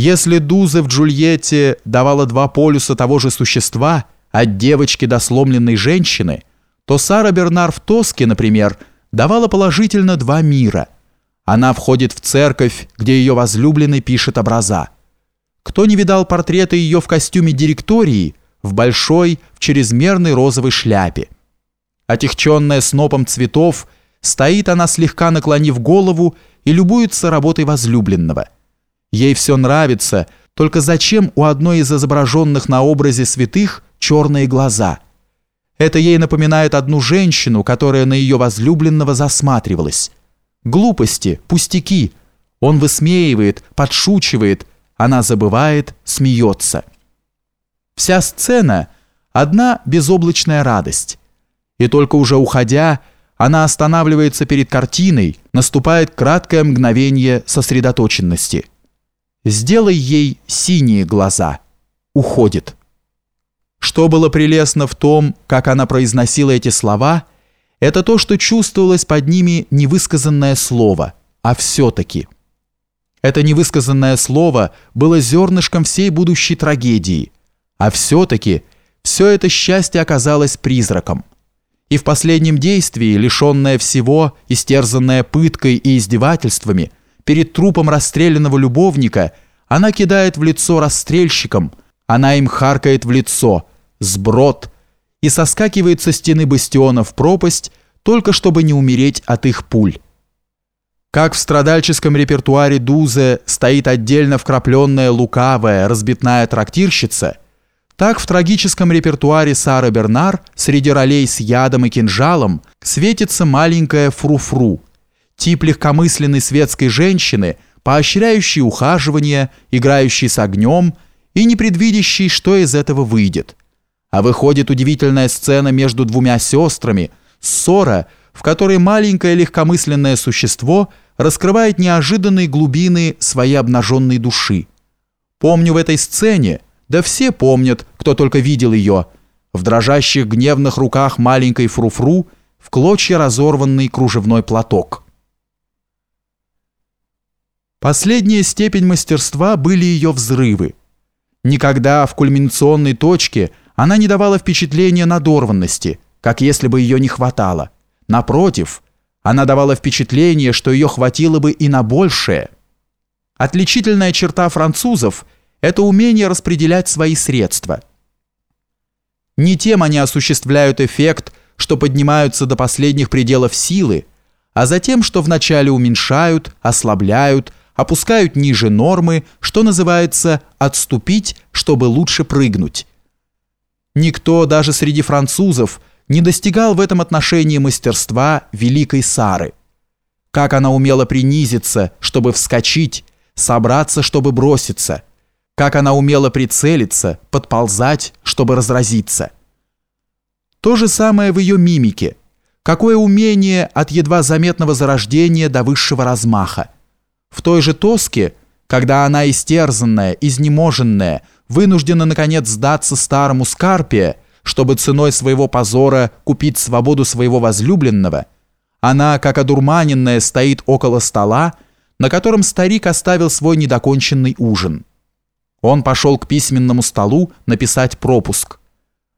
Если Дузе в Джульетте давала два полюса того же существа, от девочки до сломленной женщины, то Сара Бернар в Тоске, например, давала положительно два мира. Она входит в церковь, где ее возлюбленный пишет образа. Кто не видал портрета ее в костюме директории, в большой, в чрезмерной розовой шляпе? Отягченная снопом цветов, стоит она слегка наклонив голову и любуется работой возлюбленного – Ей все нравится, только зачем у одной из изображенных на образе святых черные глаза? Это ей напоминает одну женщину, которая на ее возлюбленного засматривалась. Глупости, пустяки. Он высмеивает, подшучивает, она забывает, смеется. Вся сцена – одна безоблачная радость. И только уже уходя, она останавливается перед картиной, наступает краткое мгновение сосредоточенности – Сделай ей синие глаза. Уходит. Что было прелестно в том, как она произносила эти слова, это то, что чувствовалось под ними невысказанное слово, а все-таки. Это невысказанное слово было зернышком всей будущей трагедии, а все-таки все это счастье оказалось призраком. И в последнем действии, лишенное всего, истерзанное пыткой и издевательствами – перед трупом расстрелянного любовника она кидает в лицо расстрельщикам, она им харкает в лицо, сброд, и соскакивает со стены бастиона в пропасть, только чтобы не умереть от их пуль. Как в страдальческом репертуаре Дузе стоит отдельно вкрапленная лукавая, разбитная трактирщица, так в трагическом репертуаре Сары Бернар среди ролей с ядом и кинжалом светится маленькая фру-фру – тип легкомысленной светской женщины, поощряющей ухаживание, играющей с огнем и не предвидящей, что из этого выйдет. А выходит удивительная сцена между двумя сестрами, ссора, в которой маленькое легкомысленное существо раскрывает неожиданные глубины своей обнаженной души. Помню в этой сцене, да все помнят, кто только видел ее, в дрожащих гневных руках маленькой фруфру в клочья разорванный кружевной платок. Последняя степень мастерства были ее взрывы. Никогда в кульминационной точке она не давала впечатления надорванности, как если бы ее не хватало. Напротив, она давала впечатление, что ее хватило бы и на большее. Отличительная черта французов – это умение распределять свои средства. Не тем они осуществляют эффект, что поднимаются до последних пределов силы, а затем, что вначале уменьшают, ослабляют, опускают ниже нормы, что называется «отступить, чтобы лучше прыгнуть». Никто даже среди французов не достигал в этом отношении мастерства великой Сары. Как она умела принизиться, чтобы вскочить, собраться, чтобы броситься. Как она умела прицелиться, подползать, чтобы разразиться. То же самое в ее мимике. Какое умение от едва заметного зарождения до высшего размаха. В той же Тоске, когда она истерзанная, изнеможенная, вынуждена наконец сдаться старому Скарпе, чтобы ценой своего позора купить свободу своего возлюбленного, она, как одурманенная, стоит около стола, на котором старик оставил свой недоконченный ужин. Он пошел к письменному столу написать пропуск.